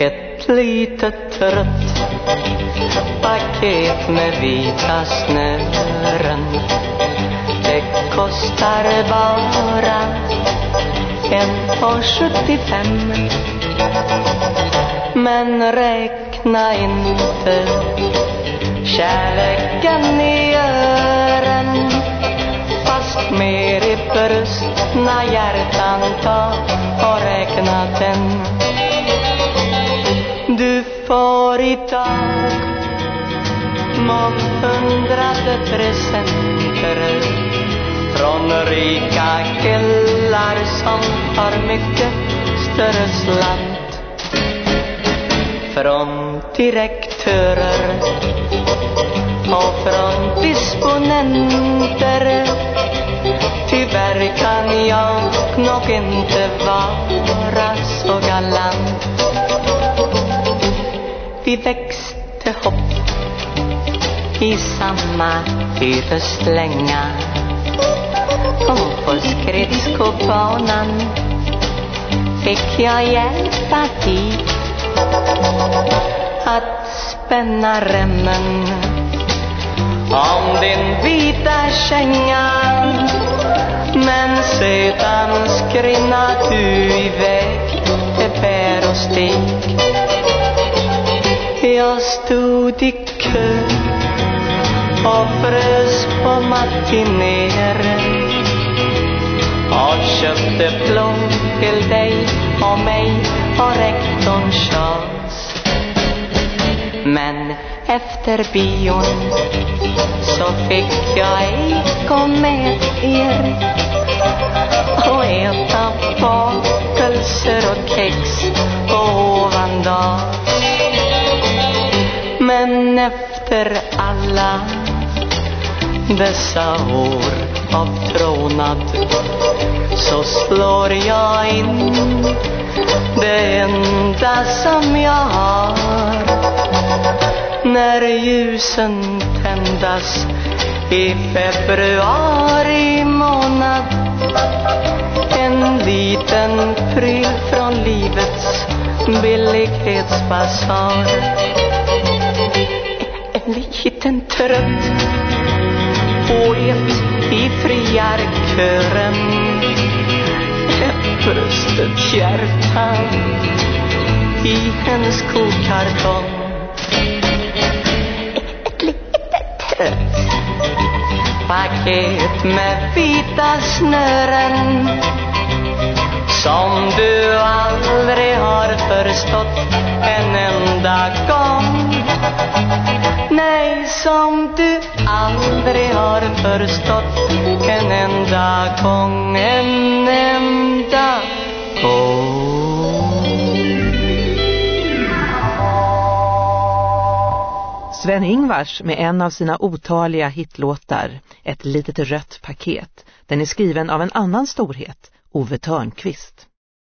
Ett litet rött paket med vita snören. Det kostar bara en och 75 Men räkna inte kärleken i ören. Fast mer i brustna hjärtan ta och räkna den. För idag månghundrade presenter från rika killar som har mycket större slant. Från direktörer och från disponenter. Tyvärr kan jag nog inte vara så galant. Vi växte hopp i samma hyreslänga och på skridskobanan. Fick jag hjälpa dig att spänna remmen om din vita känga Men sedan skrinna du iväg till bär och stig stod i kö och frös på matinéer och köpte plåt till dig och mig och rektorn Charles. Men efter bion så fick jag ej gå med er. Och äta bakelser och kex ovan ovandag. Men efter alla dessa år av trånad så slår jag in det enda som jag har. När ljusen tändas i februari månad en liten pryl från livets billighetsbasar en liten trött poet i friarkören ett brustet hjärta i hennes skokartong ett litet trött paket med vita snören som du aldrig har förstått en enda gång som du aldrig har förstått en enda gång, en enda gång Sven-Ingvars med en av sina otaliga hitlåtar, Ett litet rött paket. Den är skriven av en annan storhet, Ove Törnqvist.